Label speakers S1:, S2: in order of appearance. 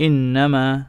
S1: إنما